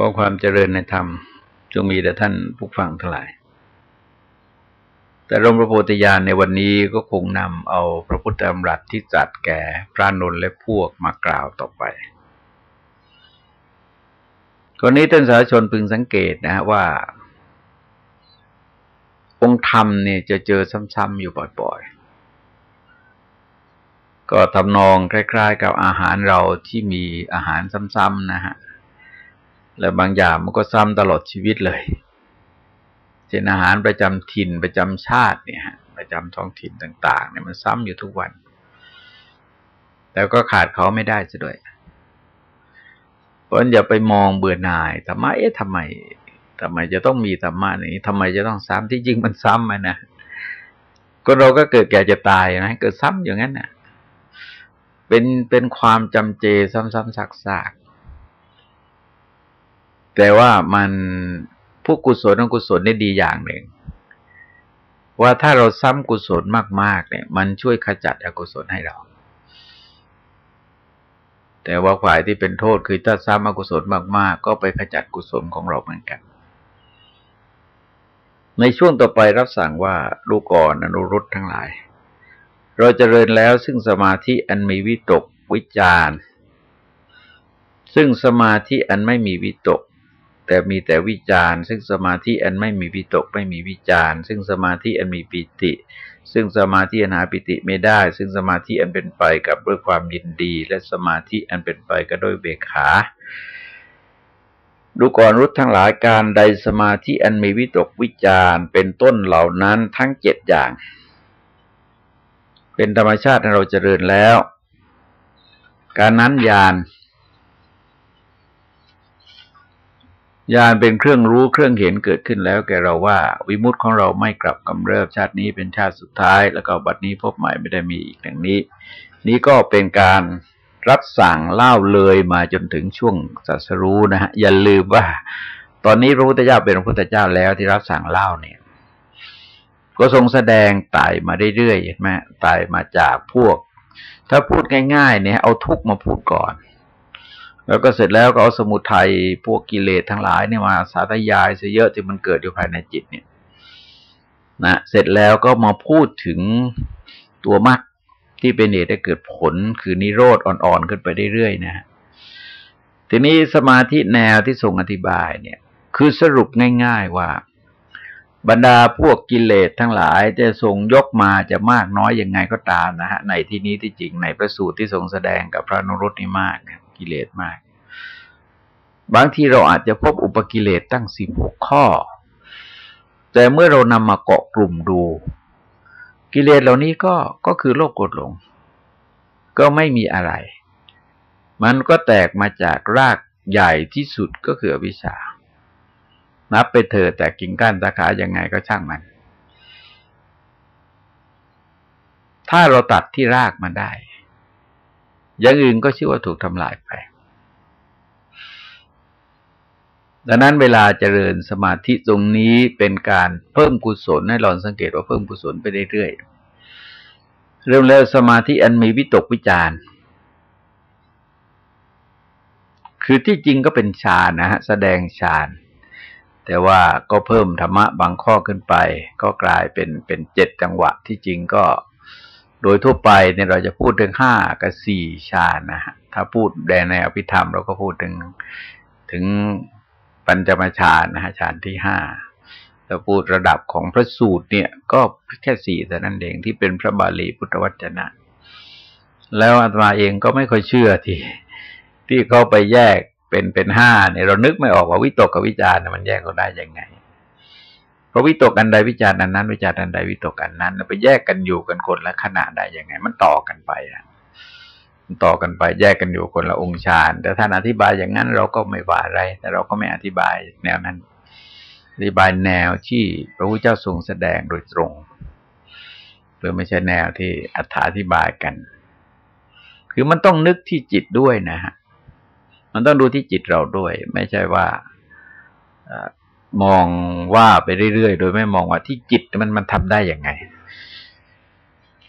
ขอความเจริญในธรรมจงมีแต่ท่านผู้ฟังทั้งหลาย แต่รมพระโพธิญาณในวันนี้ก็คงนำเอาพระพุทธธรรมรัตที่จัดแก่พระนนท์และพวกมากล่าวต่อไปกรณีท่านสาชนพึงสังเกตนะว่า องค์ธรรมเนี่ยจะเจอซ้ำๆอยู่บ่อยๆ ก็ทำนองคล้ายๆ กับอาหารเราที่มีอาหารซ้ำๆนะฮะ และบางอย่างมันก็ซ้ำตลอดชีวิตเลยเช่นอาหารประจำถิ่นประจำชาติเนี่ยประจำท้องถิ่นต่าง ๆ เนี่ยมันซ้ำอยู่ทุกวันแต่ก็ขาดเขาไม่ได้ซะด้วยเพราะอย่าไปมองเบื่อหน่ายธรรมะเอ๊ะทำไมทำไมจะต้องมีธรรมะนี้ทำไมจะต้องซ้ำที่จริงมันซ้ำนะก็เราก็เกิดแก่จะตายนะเกิดซ้ำอย่างนั้นน่ะเป็นเป็นความจำเจซ้ำๆซัก แต่ว่ามันผู้กุศลอกุศลนี่ดีอย่างหนึ่ง ว่าถ้าเราซ้ำกุศลมากๆเนี่ย มันช่วยขจัดอกุศลให้เรา แต่ว่าฝ่ายที่เป็นโทษคือถ้าซ้ำอกุศลมาก ๆ ก็ไปขจัดกุศลของเราเหมือนกัน ในช่วงต่อไปรับสั่งว่าดูก่อนอนุรุตทั้งหลาย เราจเจริญแล้วซึ่งสมาธิอันมีวิตกวิจารซึ่งสมาธิอันไม่มีวิตก แต่มีแต่วิจารซึ่งสมาธิอันไม่มีวิตกไม่มีวิจารซึ่งสมาธิอันมีปิติ ซึ่งสมาธิอันหาปิติไม่ได้ ซึ่งสมาธิอันเป็นไปกับด้วยความยินดี และสมาธิอันเป็นไปกับด้วยเบกขาดูก่อนรุดทั้งหลายการใดสมาธิอันมีวิตกวิจารเป็นต้นเหล่านั้นทั้งเจ็ดอย่าง เป็นธรรมชาติที่เราเจริญแล้ว การนั้นญาณ ญาณเป็นเครื่องรู้เครื่องเห็นเกิดขึ้นแล้วแกเราว่า วิมุตของเราไม่กลับกำเริบชาตินี้เป็นชาติสุดท้าย แล้วก็บัดนี้พบใหม่ไม่ได้มีอีกอย่างนี้ นี้ก็เป็นการรับสั่งเล่าเลยมาจนถึงช่วงสัสรู้นะฮะอย่าลืมว่า ตอนนี้พระพุทธเจ้าเป็นพระพุทธเจ้าแล้วที่รับสั่งเล่าเนี่ย ก็ทรงแสดงไต่มาเรื่อยๆเห็นไหมไต่มาจากพวก ถ้าพูดง่ายๆ เนี่ย เอาทุกมาพูดก่อน แล้วก็เสร็จแล้วก็เอาสมุทัยพวกกิเลสทั้งหลายเนี่ยมาสาธยายเสียเยอะที่มันเกิดอยู่ภายในจิตเนี่ยนะเสร็จแล้วก็มาพูดถึงตัวมรรคที่เป็นเหตุให้เกิดผลคือนิโรธอ่อนๆขึ้นไปเรื่อยๆนะฮะทีนี้สมาธิแนวที่ทรงอธิบายเนี่ย คือสรุปง่าย ๆว่า บรรดาพวกกิเลสทั้งหลายจะทรงยกมาจะมากน้อยยังไงก็ตามนะฮะในที่นี้ที่จริงในพระสูตรที่ทรงแสดงกับพระนรุตนี่มากนะ กิเลสมาก บางทีเราอาจจะพบอุปกิเลสตั้งสิบหกข้อ แต่เมื่อเรานำมาเกาะกลุ่มดู กิเลสเหล่านี้ก็ก็คือโลกกดหลง ก็ไม่มีอะไร มันก็แตกมาจากรากใหญ่ที่สุดก็คือวิชา นับไปเถอะแต่กิ่งก้านตาขายังไงก็ช่างมันถ้าเราตัดที่รากมันได้ อย่างอื่นก็ชื่อว่าถูกทำลายไป ดังนั้นเวลาเจริญสมาธิตรงนี้เป็นการเพิ่มกุศลให้ลองสังเกตว่าเพิ่มกุศลไปเรื่อยๆ เริ่มแล้วสมาธิอันมีวิตกวิจารคือที่จริงก็เป็นฌานนะฮะแสดงฌานแต่ว่าก็เพิ่มธรรมะบางข้อขึ้นไป ก็กลายเป็นเป็นเจ็ดจังหวะที่จริงก็ โดยทั่วไปเนี่ยเราจะพูดถึงห้ากับสี่ฌานนะฮะถ้าพูดแดในอภิธรรม เราก็พูดถึงถึงปัญจมฌานนะฮะฌานที่ห้าเราพูดระดับของพระสูตรเนี่ย ก็แค่สี่แต่นั้นเองที่เป็นพระบาลีพุทธวจนะ แล้วอาตมาเองก็ไม่ค่อยเชื่อที่ที่เขาไปแยกเป็นเป็นห้าเนี่ยเรานึกไม่ออกว่าวิตกกับวิจารณ์มันแยกกันได้ยังไง ราะวิตกอันใดวิจารณ์อันนั้น วิจารณ์อันใดวิตกอันนั้นไปแยกกันอยู่กันคนละขณะได้ยังไง มันต่อกันไปอะมันต่อกันไปแยกกันอยู่คนละองค์ฌานแต่ท่านอธิบายอย่างนั้นเราก็ไม่ว่าอะไร แต่เราก็ไม่อธิบายแนวนั้น อธิบายแนวที่พระพุทธเจ้าทรงแสดงโดยตรงหรือไม่ใช่แนวที่อธิบายกัน คือมันต้องนึกที่จิตด้วยนะฮะมันต้องดูที่จิตเราด้วย ไม่ใช่ว่า มองว่าไปเรื่อยๆ โดยไม่มองว่าที่จิตมันมันทำได้ยังไง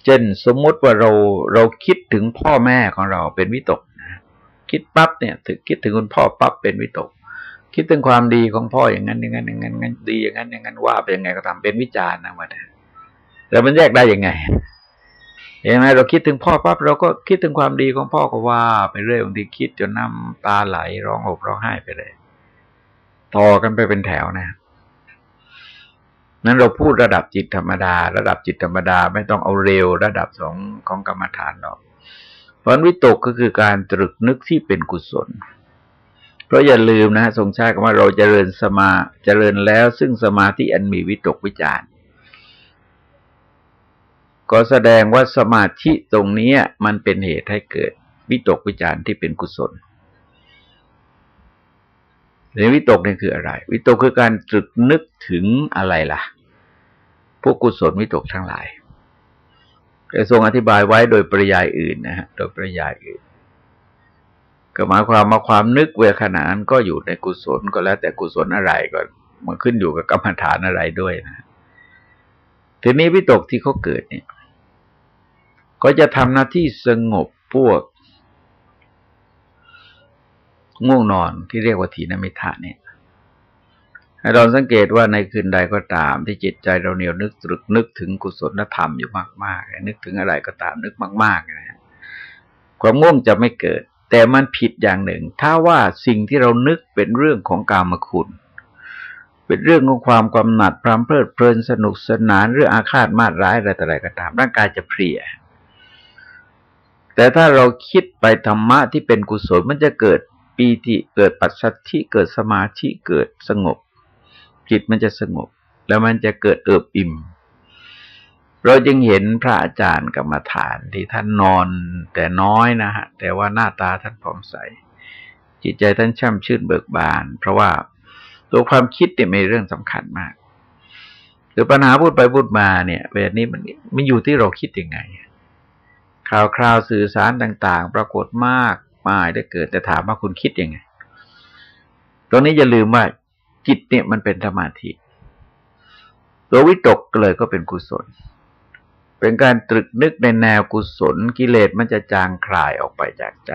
เช่นสมมติว่าเราเราคิดถึงพ่อแม่ของเราเป็นวิตก คิดปั๊บเนี่ย ถึงคิดถึงคุณพ่อปั๊บเป็นวิตก คิดถึงความดีของพ่ออย่างนั้นอย่างนั้นอย่างนั้นอย่างนั้นดีอย่างนั้นอย่างนั้นว่าไปยังไงก็ทำเป็นวิจารณ์นะมันแล้วมันแยกได้ยังไงเห็นไหมเราคิดถึงพ่อปั๊บเราก็คิดถึงความดีของพ่อก็ว่า ไปเรื่อยบางทีคิดจนน้ำตาไหลร้องอบร้องไห้ไปเลย ต่อกันไปเป็นแถวนะนั้นเราพูดระดับจิตธรรมดา ระดับจิตธรรมดาไม่ต้องเอาเร็ว ระดับสองของกรรมฐานหรอกเพราะวิตกก็คือการตรึกนึกที่เป็นกุศล เพราะอย่าลืมนะทรงใช้คำว่าเราจเจริญสมาเจริญแล้ว ซึ่งสมาธิอันมีวิตกวิจารก็แสดงว่าสมาธิตรงนี้มันเป็นเหตุให้เกิดวิตกวิจารที่เป็นกุศล ในวิตกนี่คืออะไร วิตกคือการตรึกนึกถึงอะไรล่ะ พวกกุศลวิตกทั้งหลายแต่ทรงอธิบายไว้โดยปริยายอื่นนะฮะโดยปริยายอื่น ก็หมายความมาความนึกเวขณะนั้นก็อยู่ในกุศลก็แล้วแต่กุศลอะไรก็มันขึ้นอยู่กับกรรมฐานอะไรด้วยนะทีนี้วิตกที่เขาเกิดเนี่ย ก็จะทำหน้าที่สงบพวก ง่วงนอนที่เรียกว่าถีนมิทะเนี่ยให้เราสังเกตว่าในคืนใดก็ตาม ที่จิตใจเราเหนียวนึกตรึกนึกถึงกุศลธรรมอยู่มากๆนึกถึงอะไรก็ตามนึกมากๆนะความง่วงจะไม่เกิด แต่มันผิดอย่างหนึ่ง ถ้าว่าสิ่งที่เรานึกเป็นเรื่องของกามคุณ เป็นเรื่องของความกำหนัดพรำเพลิดเพลินสนุกสนานเรื่องอาฆาตมาดร้ายอะไรต่ออะไรก็ตาม ร่างกายจะเพลียแต่ถ้าเราคิดไปธรรมะที่เป็นกุศลมันจะเกิด ปีติเกิดปัจสัทธิเกิดสมาธิเกิดสงบ จิตมันจะสงบ แล้วมันจะเกิดเอิบอิ่ม เราจึงเห็นพระอาจารย์กรรมฐานที่ท่านนอนแต่น้อยนะฮะ แต่ว่าหน้าตาท่านผ่องใส จิตใจท่านช่ำชื่นเบิกบาน เพราะว่าตัวความคิดเนี่ยมีเรื่องสำคัญมากคือปัญหาพูดไปพูดมาเนี่ยแบบนี้มันมันอยู่ที่เราคิดยังไงข่าวคราวสื่อสารต่าง ๆ ปรากฏมาก มายได้เกิดแต่ถามว่าคุณคิดยังไง ตรงนี้อย่าลืมว่าจิตเนี่ยมันเป็นสมาธิ ตัววิตกเลยก็เป็นกุศล เป็นการตรึกนึกในแนวกุศล กิเลสมันจะจางคลายออกไปจากใจ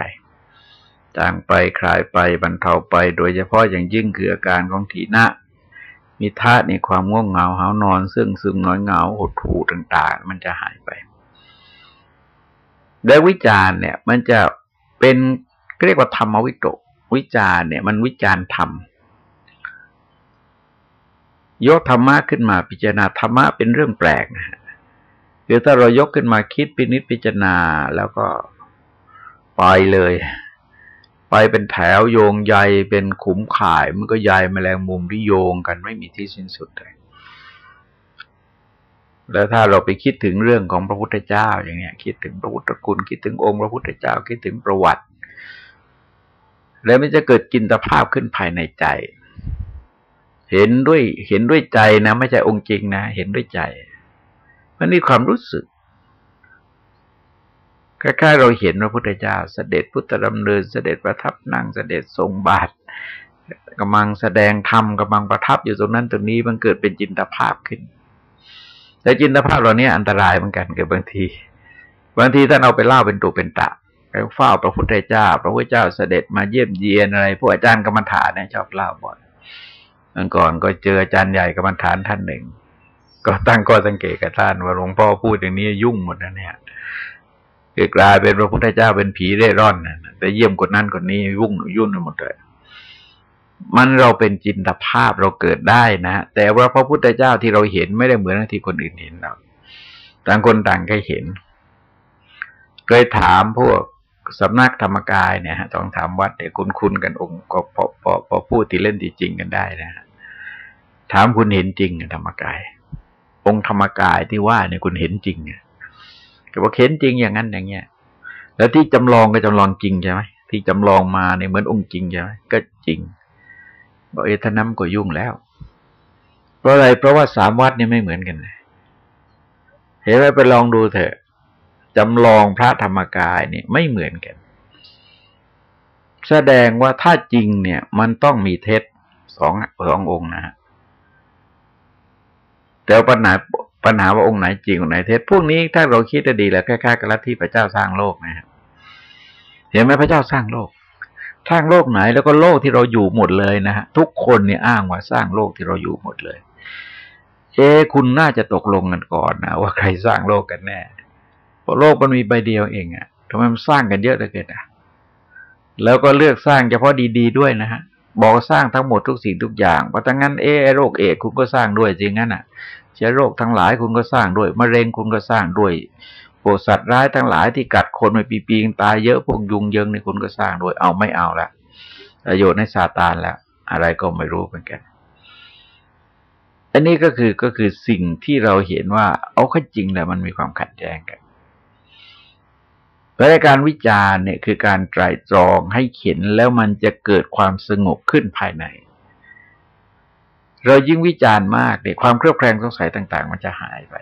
จางไปคลายไปบรรเทาไป โดยเฉพาะอย่างยิ่งคืออาการของถีนะมีธาตุในความง่วงเหงาหานอน ซึ่งซึมน้อยเหงาหดหู่ต่าง ๆ มันจะหายไปและวิจารณ์เนี่ย มันจะ เป็นเรียกว่าธรรมวิโตวิจารเนี่ย มันวิจารธรรมยกธรรมะขึ้นมาพิจารณาธรรมะเป็นเรื่องแปลกนะฮะคือถ้าเรายกขึ้นมาคิดพินิจพิจารณาแล้วก็ไปเลย ไปเป็นแถวโยงใยเป็นขุมข่าย มันก็ใยแมลงมุมที่โยงกันไม่มีที่สิ้นสุดเลย แล้วถ้าเราไปคิดถึงเรื่องของพระพุทธเจ้า อย่างเนี้ย คิดถึงพระพุทธคุณ คิดถึงองค์พระพุทธเจ้า คิดถึงประวัติ แล้วมันจะเกิดจินตภาพขึ้นภายในใจ เห็นด้วยเห็นด้วยใจนะ ไม่ใช่องค์จริงนะ เห็นด้วยใจมันมีความรู้สึกคล้ายๆเราเห็นพระพุทธเจ้า เสด็จพุทธดำเนินเสด็จประทับนั่งเสด็จทรงบาทกำลังแสดงธรรมกำลังประทับอยู่ตรงนั้นตรงนี้มันเกิดเป็นจินตภาพขึ้น แต่จินตภาพเหล่านี้อันตรายเหมือนกันเกิดบางที บางทีท่านเอาไปเล่าเป็นตุเป็นตะไปเฝ้าพระพุทธเจ้า พระพุทธเจ้าเสด็จมาเยี่ยมเยียนอะไรพวกอาจารย์กรรมฐานเนี่ยชอบเล่าบ่อยเมื่อก่อนก็เจออาจารย์ใหญ่กรรมฐานท่านหนึ่ง ก็ตั้งข้อสังเกตกับท่านว่าหลวงพ่อพูดอย่างนี้ยุ่งหมดนะเนี่ยกลายเป็นพระพุทธเจ้าเป็นผีเร่ร่อนนะแต่เยี่ยมคนนั้นคนนี้ยุ่งยุ่งหมดเลย มันเราเป็นจินตภาพเราเกิดได้นะแต่ว่าพระพุทธเจ้าที่เราเห็นไม่ได้เหมือนที่คนอื่นเห็นเราต่างคนต่างก็เห็น เคยถามพวกสำนักธรรมกายเนี่ยฮะต้องถามวัดเนี่ยคุณคุณกันองค์ก็พอพอพอพูดที่เล่นที่จริงกันได้นะถามคุณเห็นจริงธรรมกาย องค์ธรรมกายที่ว่าเนี่ยคุณเห็นจริงเนี่ยก็บอกเห็นจริงอย่างนั้นอย่างเงี้ย แล้วที่จำลองก็จำลองจริงใช่ไหมที่จำลองมาเนี่ยเหมือนองค์จริงใช่ไหมก็จริง บอกเอทน้ำก็ยุ่งแล้ว เพราะอะไรเพราะว่าสามวัดนี่ไม่เหมือนกันเลยเห็นไหมไปลองดูเถอะจำลองพระธรรมกายเนี่ยไม่เหมือนกัน แสดงว่าถ้าจริงเนี่ย มันต้องมีเท็จสองสององค์นะแต่ปัญหาปัญหาว่าองค์ไหนจริงองค์ไหนเท็จพวกนี้ถ้าเราคิดจะดีแล้วคล้ายๆกับลัทธิพระเจ้าสร้างโลกนะครับเห็นไหมพระเจ้าสร้างโลก สร้างโลกไหนแล้วก็โลกที่เราอยู่หมดเลยนะฮะทุกคนเนี่ยอ้างว่าสร้างโลกที่เราอยู่หมดเลย เอ๊คุณน่าจะตกลงกันก่อนนะว่าใครสร้างโลกกันแน่เพราะโลกมันมีใบเดียวเองอะ่ะทำไมมันสร้างกันเยอะเหลือเกินอะแล้วก็เลือกสร้างเฉพาะดีๆด้วยนะฮะบอกสร้างทั้งหมดทุกสิ่งทุกอย่างเพราะงั้นเอโรคเอคุณก็สร้างด้วยจริงงั้นอะเชื้อโรคทั้งหลายคุณก็สร้างด้วยมะเร็งคุณก็สร้างด้วย พวกสัตว์ร้ายทั้งหลายที่กัดคนไปปีๆตายเยอะพวกยุงเยิงในคุณก็สร้างโดยเอาไม่เอาละประโยชน์ในซาตานแล้วอะไรก็ไม่รู้เหมือนกัน อันนี้ก็คือก็คือสิ่งที่เราเห็นว่า เอาข้อจริงแล้วมันมีความขัดแย้งกันเพราะการวิจารณ์เนี่ยคือการไตรตรองให้เข็นแล้วมันจะเกิดความสงบขึ้นภายใน เรายิ่งวิจารณ์มากเนี่ยความเครือบแคลงสงสัยต่าง ๆ มันจะหายไป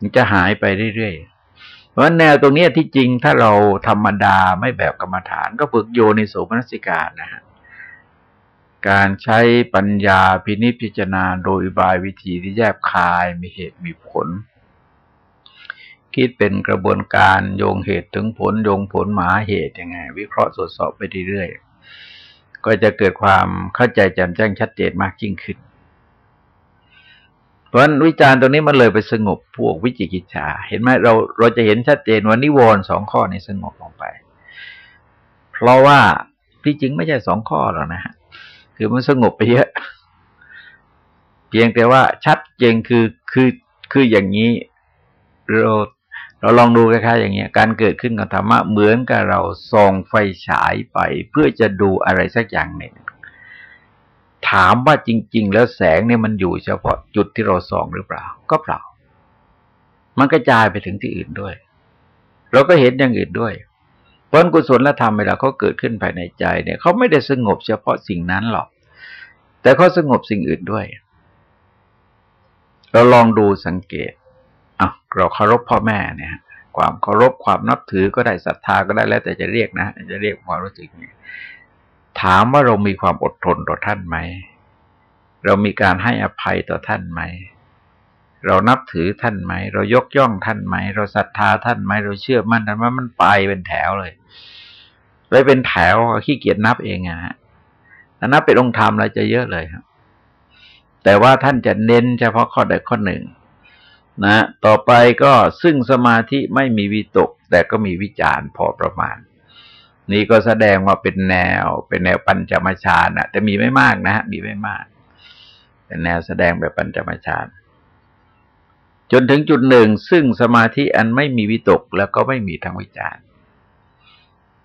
มันจะหายไปเรื่อยๆ เพราะแนวตรงนี้ที่จริงถ้าเราธรรมดาไม่แบบกรรมฐาน ก็ฝึกโยในโสมนสิการนะฮะการใช้ปัญญาพินิจพิจารณาโดยบายวิธีที่แยบคายมีเหตุมีผล คิดเป็นกระบวนการโยงเหตุถึงผลโยงผลหมาเหตุยังไง วิเคราะห์ตรวจสอบไปเรื่อยๆก็จะเกิดความเข้าใจแจ่มแจ้งชัดเจนมากยิ่งขึ้น เพราะวิจารณ์ตรงนี้มันเลยไปสงบพวกวิจิกิจฉาเห็นไหมเราเราจะเห็นชัดเจนว่านิวรณ์สองข้อนี้สงบลงไป เพราะว่าที่จริงไม่ใช่สองข้อหรอกนะฮะคือมันสงบไปเยอะ เพียงแต่ว่าชัดเจนคือคือคืออย่างนี้เราเราลองดูคล้ายๆอย่างเงี้ย การเกิดขึ้นของธรรมะเหมือนกับเราส่องไฟฉายไป เพื่อจะดูอะไรสักอย่างหนึ่ง ถามว่าจริง ๆ แล้วแสงเนี่ยมันอยู่เฉพาะจุดที่เราส่องหรือเปล่า ก็เปล่า มันกระจายไปถึงที่อื่นด้วย เราก็เห็นอย่างอื่นด้วย เพราะกุศลและธรรมเวลาเขาเกิดขึ้นภายในใจเนี่ยเขาไม่ได้สงบเฉพาะสิ่งนั้นหรอก แต่เขาสงบสิ่งอื่นด้วย เราลองดูสังเกตอะเราเคารพพ่อแม่เนี่ยความเคารพความนับถือก็ได้ศรัทธาก็ได้แล้วแต่จะเรียกนะ จะเรียกความรู้สึกเนี่ย ถามว่าเรามีความอดทนต่อท่านไหม เรามีการให้อภัยต่อท่านไหม เรานับถือท่านไหม เรายกย่องท่านไหม เราศรัทธาท่านไหม เราเชื่อมั่นท่านว่ามันไปเป็นแถวเลยไปเป็นแถวขี้เกียจนับเองอะฮะนับเป็นองค์ธรรมแล้วจะเยอะเลยครับ แต่ว่าท่านจะเน้นเฉพาะข้อใดข้อหนึ่งนะ ต่อไปก็ซึ่งสมาธิไม่มีวิตก แต่ก็มีวิจารณ์พอประมาณ นี่ก็แสดงว่าเป็นแนว เป็นแนวปัญจมาชานะแต่มีไม่มากนะฮะมีไม่มาก เป็นแนวแสดงแบบปัญจมาชาจนถึงจุดหนึ่ง ซึ่งสมาธิอันไม่มีวิตกแล้วก็ไม่มีทางวิจารณ์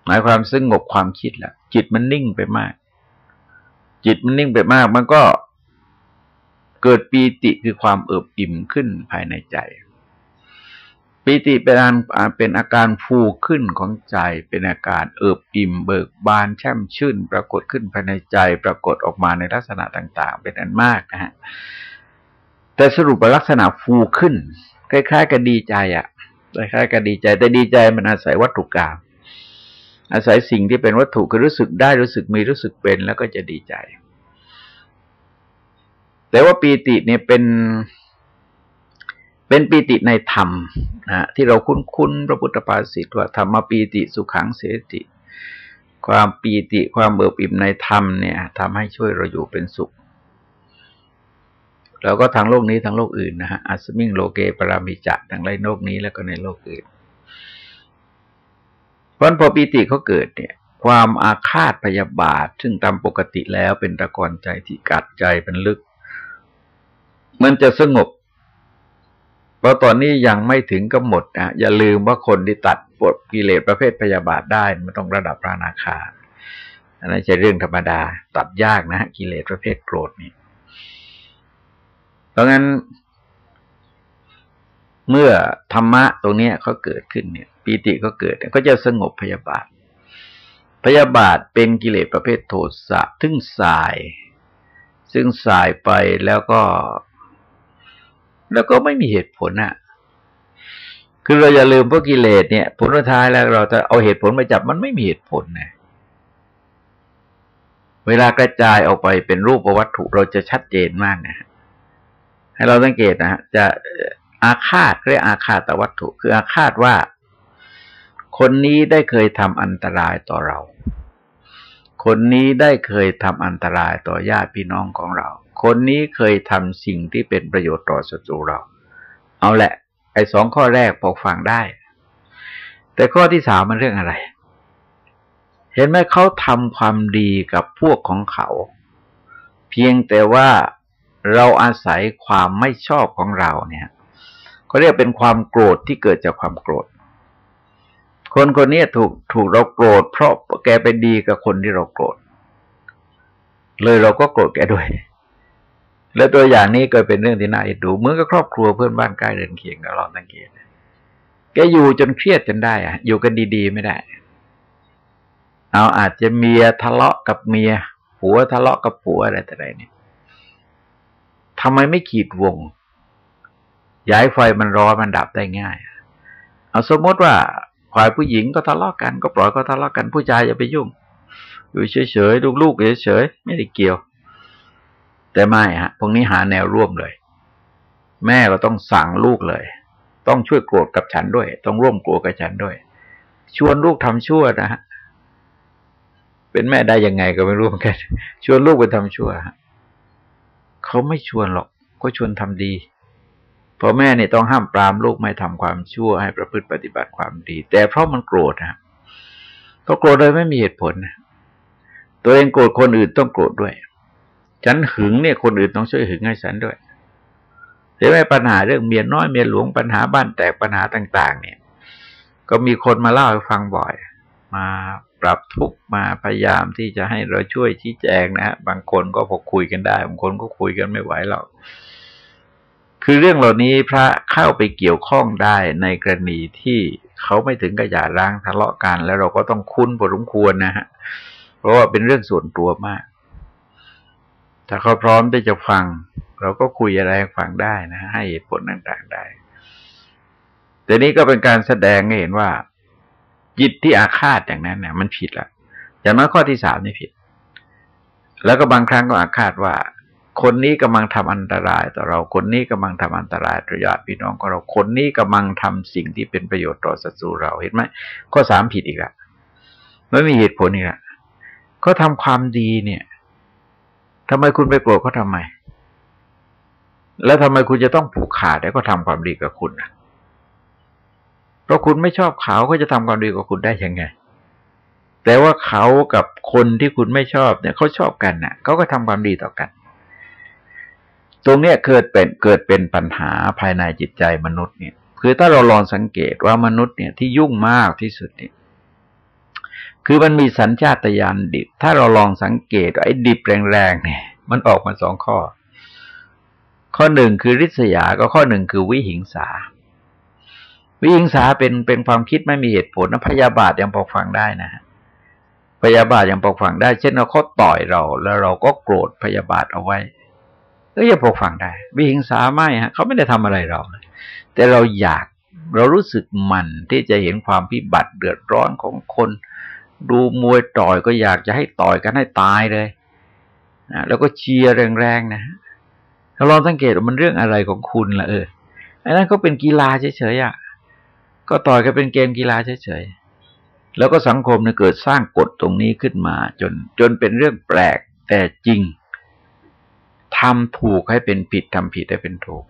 หมายความสงบความคิดแหละจิตมันนิ่งไปมาก จิตมันนิ่งไปมาก มันก็เกิดปีติคือความเอิบอิ่มขึ้นภายในใจ ปีติเป็นอาเป็นอาการฟูขึ้นของใจ เป็นอาการเอิบอิ่มเบิกบานแช่มชื่น ปรากฏขึ้นภายในใจ ปรากฏออกมาในลักษณะต่าง ๆ เป็นอันมากนะฮะแต่สรุปลักษณะฟูขึ้น คล้ายๆกับดีใจอะ่ะคล้ายๆกับดีใจ แต่ดีใจมันอาศัยวัตถุกรรมอาศัยสิ่งที่เป็นวัตถุคือรู้สึกได้รู้สึกมีรู้สึกเป็นแล้วก็จะดีใจ แต่ว่าปีติเนี่ยเป็น เป็นปีติในธรรมนะที่เราคุ้นๆพระพุทธภาษิตว่าธรรมปีติสุขังเสติ ความปีติความเบิกอิ่มในธรรมเนี่ยทำให้ช่วยเราอยู่เป็นสุข แล้วก็ทั้งโลกนี้ทั้งโลกอื่นนะฮะอัสมิงโลเกปรามิจะทั้งในโลกนี้แล้วก็ในโลกอื่นเพราะพอปีติเขาเกิดเนี่ย ความอาฆาตพยาบาท ซึ่งตามปกติแล้วเป็นตะกอนใจที่กัดใจเป็นลึก มันจะสงบ เพราะตอนนี้ยังไม่ถึงกำหนดนะอย่าลืมว่าคนที่ตัดปวดกิเลสประเภทพยาบาทได้มันต้องระดับพระนาคาอันนั้นจะเรื่องธรรมดา ตัดยากนะกิเลสประเภทโกรธนี่เพราะงั้น เมื่อธรรมะตรงนี้เขาเกิดขึ้นเนี่ยปีติก็เกิดก็จะสงบพยาบาท พยาบาทเป็นกิเลสประเภทโทสะทึ่งสาย ซึ่งสายไปแล้วก็ แล้วก็ไม่มีเหตุผลอะ คือเราอย่าลืมพวกกิเลสเนี่ยผลท้ายแล้วเราจะเอาเหตุผลมาจับมันไม่มีเหตุผลนะเวลากระจายออกไปเป็นรูปวัตถุเราจะชัดเจนมากนะให้เราสังเกตนะจะอาฆาตเรียกอาฆาตวัตถุ คืออาฆาตว่า คนนี้ได้เคยทำอันตรายต่อเรา คนนี้ได้เคยทำอันตรายต่อญาติพี่น้องของเรา คนนี้เคยทำสิ่งที่เป็นประโยชน์ต่อศัตรูเรา เอาแหละ ไอ้สองข้อแรกพอฟังได้ แต่ข้อที่สามมันเรื่องอะไร เห็นไหมเขาทำความดีกับพวกของเขา เพียงแต่ว่าเราอาศัยความไม่ชอบของเราเนี่ยเขาเรียกเป็นความโกรธที่เกิดจากความโกรธ คนคนนี้ถูกถูกเราโกรธ เพราะแกไปดีกับคนที่เราโกรธ เลยเราก็โกรธแกด้วย และตัวอย่างนี้ก็เป็นเรื่องที่น่าเอ็ดูเมื่อกับครอบครัวเพื่อนบ้านใกล้เรือนเคียงกับเราตั้งเกตแกอยู่จนเครียดจนได้อะอยู่กันดี ๆ ไม่ได้ เอาอาจจะเมียทะเลาะกับเมียผัวทะเลาะกับผัวอะไรแต่ไรเนี่ยทำไมไม่ขีดวง ย้ายไฟมันร้อนมันดับได้ง่าย เอาสมมติว่าฝ่ายผู้หญิงก็ทะเลาะกัน ก็ปล่อยก็ทะเลาะกันผู้ชายอย่าไปยุ่ง อยู่เฉยๆลูกๆเฉยๆไม่ได้เกี่ยว แต่ไม่ฮะพวกนี้หาแนวร่วมเลย แม่ก็ต้องสั่งลูกเลย ต้องช่วยโกรธกับฉันด้วย ต้องร่วมโกรธกับฉันด้วย ชวนลูกทำชั่วนะฮะเป็นแม่ได้ยังไงก็ไม่รู้เหมือนกันชวนลูกไปทำชั่วฮะเขาไม่ชวนหรอกก็ชวนทำดีพ่อแม่เนี่ยต้องห้ามปรามลูกไม่ทำความชั่วให้ประพฤติปฏิบัติความดี แต่เพราะมันโกรธนะก็โกรธโดยไม่มีเหตุผลนะตัวเองโกรธคนอื่นต้องโกรธด้วย ฉันหึงเนี่ยคนอื่นต้องช่วยหึงให้ฉันด้วยเห็นไหมปัญหาเรื่องเมียน้อยเมียหลวงปัญหาบ้านแตกปัญหาต่าง ๆ เนี่ย ก็มีคนมาเล่าให้ฟังบ่อย มาปรับทุกมาพยายามที่จะให้เราช่วยชี้แจงนะฮะบางคนก็พอคุยกันได้บางคนก็คุยกันไม่ไหวหรอกคือเรื่องเหล่านี้พระเข้าไปเกี่ยวข้องได้ในกรณีที่เขาไม่ถึงกับหย่าร้างทะเลาะกัน แล้วเราก็ต้องคุ้นพอสมควรนะฮะเพราะว่าเป็นเรื่องส่วนตัวมาก ถ้าเขาพร้อมที่จะฟัง เราก็คุยอะไรฟังได้นะ ให้เหตุผลต่างๆได้แต่นี้ก็เป็นการแสดงให้เห็นว่า จิตที่อาฆาตอย่างนั้นเนี่ยมันผิดละอย่างน้อยข้อที่สามนี่ผิด แล้วก็บางครั้งก็อาฆาตว่า คนนี้กำลังทำอันตรายต่อเราคนนี้กำลังทำอันตรายต่อญาติพี่น้องของเราคนนี้กำลังทำสิ่งที่เป็นประโยชน์ต่อศัตรูเราเห็นไหมข้อสามผิดอีกละไม่มีเหตุผลอีกละเขาทาความดีเนี่ย ทำไมคุณไปโกรธเขาทาไม แล้วทำไมคุณจะต้องผูกขาดแล้วก็ทำความดีกับคุณนะเพราะคุณไม่ชอบเขาก็จะทำความดีกับคุณได้ยังไง แต่ว่าเขากับคนที่คุณไม่ชอบเนี่ยเขาชอบกันนะ่ะเขาก็ทำความดีต่อกัน ตรงเนี้ยเกิดเป็นเกิดเป็นปัญหาภายในจิตใจมนุษย์เนี่ย คือถ้าเราลองสังเกตว่ามนุษย์เนี่ยที่ยุ่งมากที่สุดเนี่ย คือมันมีสัญชาตญาณดิบ ถ้าเราลองสังเกตไอ้ดิบแรงๆเนี่ย มันออกมาสองข้อ ข้อหนึ่งคือริษยาก็ข้อหนึ่งคือวิหิงสา วิหิงสาเป็นเป็นความคิดไม่มีเหตุผลนะพยาบาทยังพอฟังได้นะพยาบาทยังพอฟังได้ เช่นเราเขาต่อยเรา แล้วเราก็โกรธพยาบาทเอาไว้ก็จะปกฟังได้ วิหิงสาไม่ฮะเขาไม่ได้ทำอะไรเรา แต่เราอยากเรารู้สึกมันที่จะเห็นความพิบัติเดือดร้อนของคน ดูมวยต่อยก็อยากจะให้ต่อยกันให้ตายเลยนะแล้วก็เชียร์แรงๆนะถ้าลองสังเกตว่ามันเรื่องอะไรของคุณล่ะเอออันนั้นก็เป็นกีฬาเฉยๆอะก็ต่อยกันเป็นเกมกีฬาเฉยๆแล้วก็สังคมเนี่ยเกิดสร้างกฎตรงนี้ขึ้นมา จนจนเป็นเรื่องแปลกแต่จริงทำถูกให้เป็นผิดทำผิดให้เป็นถูก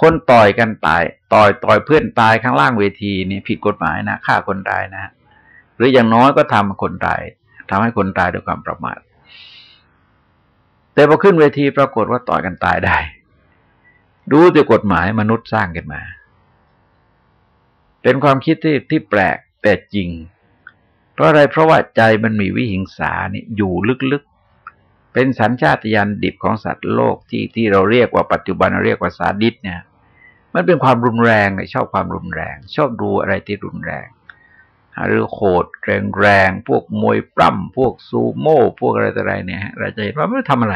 คนต่อยกันตาย ต่อยต่อยเพื่อนตายข้างล่างเวทีนี่ผิดกฎหมายนะฆ่าคนตายนะ หรืออย่างน้อยก็ทำคนตายทำให้คนตายด้วยความประมาทแต่พอขึ้นเวทีปรากฏว่าต่อยกันตายได้ ดูแต่กฎหมายมนุษย์สร้างกันมา เป็นความคิดที่ที่แปลกแต่จริง เพราะอะไรเพราะว่าใจมันมีวิหิงสานี่อยู่ลึกๆ เป็นสัญชาตญาณดิบของสัตว์โลกที่ที่เราเรียกว่าปัจจุบันเราเรียกว่าสาดิสเนี่ย มันเป็นความรุนแรงชอบความรุนแรง ชอบดูอะไรที่รุนแรง หรือโหดแรงแรงพวกมวยปล้ำพวกซูโม่พวกอะไรต่ออะไรเนี่ยเราจะเห็นว่าไม่ทำอะไร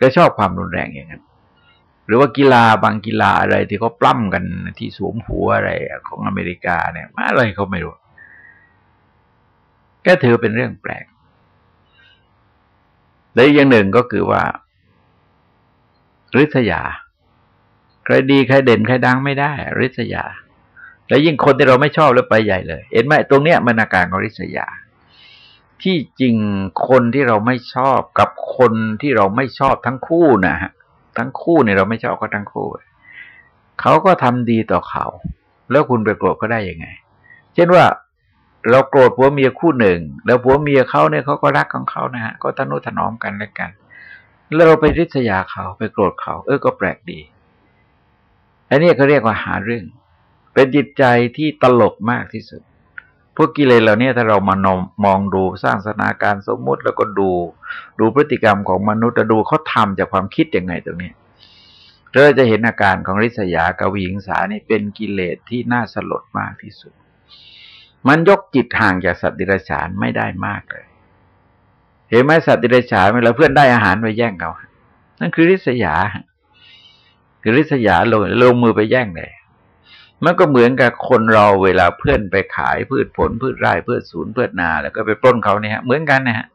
ก็ชอบความรุนแรงอย่างนั้น หรือว่ากีฬาบางกีฬาอะไรที่เขาปล้ำกันที่สวมหัวอะไรของอเมริกาเนี่ยมาอะไรเขาไม่รู้ก็ถือเป็นเรื่องแปลกและอีกอย่างหนึ่งก็คือว่าริษยา ใครดีใครเด่นใครดังไม่ได้ ริษยา แล้วยิ่งคนที่เราไม่ชอบแล้วไปใหญ่เลย เห็นไหมตรงเนี้ยมันอาการของริษยา ที่จริงคนที่เราไม่ชอบกับคนที่เราไม่ชอบทั้งคู่นะฮะทั้งคู่เนี่ยเราไม่ชอบก็ทั้งคู่เขาก็ทำดีต่อเขา แล้วคุณไปโกรธก็ได้ยังไง เช่นว่าเราโกรธผัวเมียคู่หนึ่ง แล้วผัวเมียเขาเนี่ยเขาก็รักของเขานะฮะก็ทนุถนอมกันและกัน แล้วเราไปริษยาเขาไปโกรธเขา เออก็แปลกดี อันนี้เขาเรียกว่าหาเรื่อง เป็นจิตใจที่ตลกมากที่สุด พวกกิเลสเหล่านี้ถ้าเรามานมองดูสร้างสถานการสมมุติแล้วก็ดู ดูพฤติกรรมของมนุษย์ดูเขาทำจากความคิดยังไงตรงนี้เราจะเห็นอาการของริษยากวิหิงสานี่เป็นกิเลสที่น่าสลดมากที่สุด มันยกจิตห่างจากสัตว์ดิรัจฉานไม่ได้มากเลย เห็นไหมสัตว์ดิรัจฉานเวลาเพื่อนได้อาหารไปแย่งเขานั่นคือริษยา คือริษยาลงลงมือไปแย่งเลย มันก็เหมือนกับคนเราเวลาเพื่อนไปขายพืชผลพืชไร่พืชศูนย์พืชนา แล้วก็ไปปล้นเขาเนี่ยเหมือนกันนะฮะ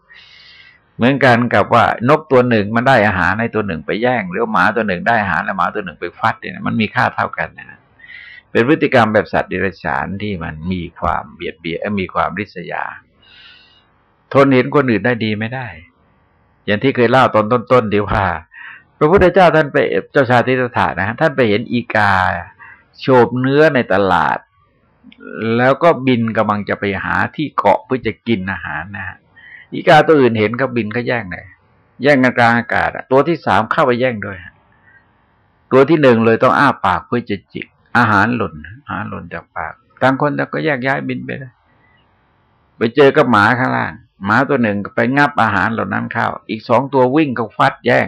เหมือนกันกับว่านกตัวหนึ่งมันได้อาหารในตัวหนึ่งไปแย่งหรือหมาตัวหนึ่งได้อาหารแล้วหมาตัวหนึ่งไปฟัดเนี่ยมันมีค่าเท่ากันนะเป็นพฤติกรรมแบบสัตว์ดิรัจฉานที่มันมีความเบียดเบียนมีความริษยา ทนเห็นคนอื่นได้ดีไม่ได้ อย่างที่เคยเล่าตอนต้นๆดีว่าพระพุทธเจ้าท่านไปเจ้าชาติสถานนะท่านไปเห็นอีกา โฉบเนื้อในตลาด แล้วก็บินกำลังจะไปหาที่เกาะเพื่อจะกินอาหารนะฮะอีกาตัวอื่นเห็นก็บินก็แย่งเลยแย่งกันกลางอากาศตัวที่สามเข้าไปแย่งด้วยตัวที่หนึ่งเลยต้องอ้าปากเพื่อจะจิกอาหารหล่นอาหารหล่นจากปากต่างคนต่างก็แยกย้ายบินไปเลยไปเจอกับหมาข้างล่างหมาตัวหนึ่งไปงับอาหารเหล่านั้นเข้า อีกสองตัววิ่งก็ฟัดแย่ง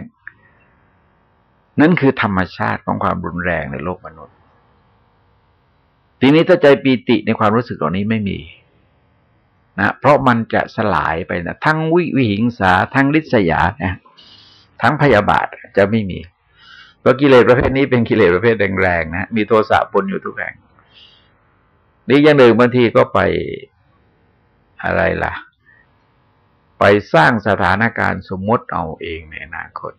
นั่นคือธรรมชาติของความรุนแรงในโลกมนุษย์ ทีนี้ถ้าใจปีติในความรู้สึกเหล่านี้ไม่มีนะเพราะมันจะสลายไปนะทั้งวิวิหิงสาทั้งลิษยานะทั้งพยาบาทจะไม่มี เพราะกิเลสประเภทนี้เป็นกิเลสประเภทแรงๆนะมีโทสะปนอยู่ทุกแห่งนี่อย่างหนึ่งบางทีก็ไปอะไรล่ะ ไปสร้างสถานการณ์สมมติเอาเองในอนาคต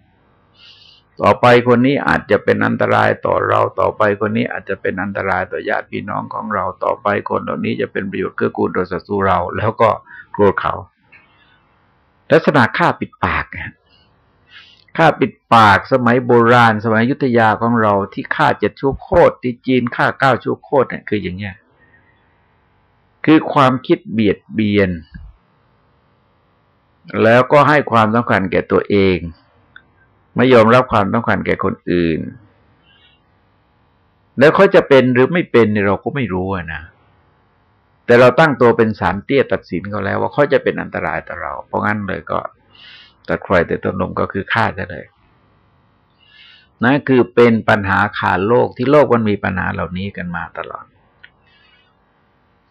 ต่อไปคนนี้อาจจะเป็นอันตรายต่อเรา ต่อไปคนนี้อาจจะเป็นอันตรายต่อญาติพี่น้องของเรา ต่อไปคนเหล่านี้จะเป็นประโยชน์เกื้อกูลต่อศัตรูเรา แล้วก็กลัวเขา ลักษณะฆ่าปิดปากฆ่าปิดปากสมัยโบราณ สมัยยุทธยาของเราที่ฆ่าเจ็ดชั่วโคตรที่จีนฆ่าเก้าชั่วโคตรเนี่ยคืออย่างเงี้ยคือความคิดเบียดเบียน แล้วก็ให้ความสำคัญแก่ตัวเอง ไม่ยอมรับความต้องการแก่คนอื่น แล้วเขาจะเป็นหรือไม่เป็นเราก็ไม่รู้นะแต่เราตั้งตัวเป็นสารเตี้ยตัดสินเขาแล้ว ว่าเขาจะเป็นอันตรายต่อเรา เพราะงั้นเลยก็ตัดใครแต่ต้นลมก็คือฆ่าจะเลยนั่นคือเป็นปัญหาขาดโลกที่โลกมันมีปัญหาเหล่านี้กันมาตลอด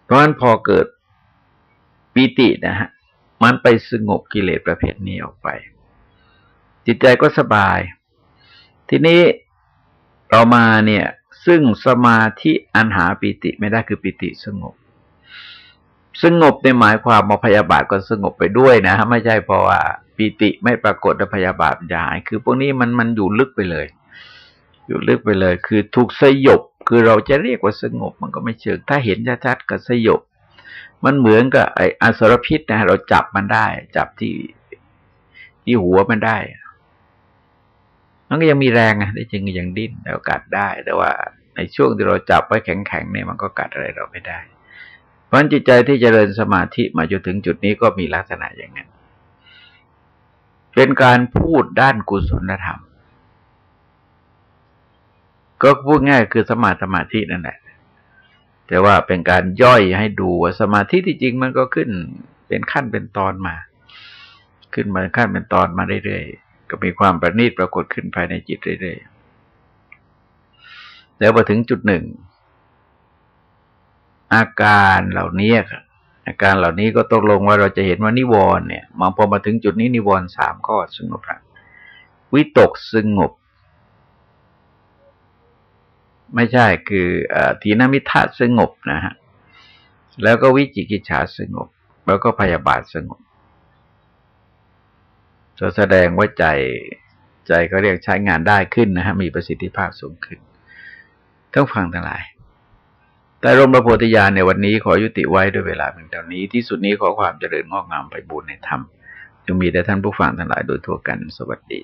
เพราะฉะนั้นพอเกิดปีตินะฮะ มันไปสงบกิเลสประเภทนี้ออกไป จิตใจก็สบาย ทีนี้เรามาเนี่ย ซึ่งสมาธิอันหาปิติไม่ได้คือปิติสงบ สงบในหมายความมาพยาบาทก็สงบไปด้วยนะไม่ใช่เพราะว่าปิติไม่ปรากฏและพยาบาทจะหายคือพวกนี้มันมันอยู่ลึกไปเลย อยู่ลึกไปเลย คือถูกสยบคือเราจะเรียกว่าสงบมันก็ไม่เชิง ถ้าเห็นชัดๆก็สยบ มันเหมือนกับไออสรพิษนะเราจับมันได้ จับที่ที่หัวมันได้ มันก็ยังมีแรงอะได้จริงยังดิ้นแล้วกัดได้ แต่ว่าในช่วงที่เราจับไว้แข็งๆเนี่ยมันก็กัดอะไรเราไม่ได้ เพราะจิตใจที่จเจริญสมาธิมาจนถึงจุดนี้ก็มีลักษณะอย่างนั้น เป็นการพูดด้านกุศลธรรม ก็พูดง่ายคือสมาสมาธินั่นแหละ แต่ว่าเป็นการย่อยให้ดูว่าสมาธิที่จริงมันก็ขึ้น เป็นขั้นเป็นตอนมา ขึ้นมาขั้นเป็นตอนมาเรื่อยๆ ก็มีความประณีตปรากฏขึ้นภายในจิตเรื่อยๆ แล้วพอถึงจุดหนึ่ง อาการเหล่านี้ครับอาการเหล่านี้ก็ตกลงว่าเราจะเห็นว่านิวรณ์เนี่ยมาพอมาถึงจุดนี้นิวรณ์สามข้อสงบละวิตกสงบ ไม่ใช่คืออทีนมิทะสงบนะฮะแล้วก็วิจิกิจฉาสงบ แล้วก็พยาบาทสงบ จะแสดงว่าใจใจก็เรียกใช้งานได้ขึ้นนะฮะมีประสิทธิภาพสูงขึ้นต้องฟังทั้งหลาย แต่รมประโพธิญาณในวันนี้ขอยุติไว้ด้วยเวลาเพียงเท่านี้ที่สุดนี้ขอความเจริญงอกงามไปบูรณนธรรมจงมีแต่ท่านผู้ฟังทั้งหลายโดยทั่วกันสวัสดี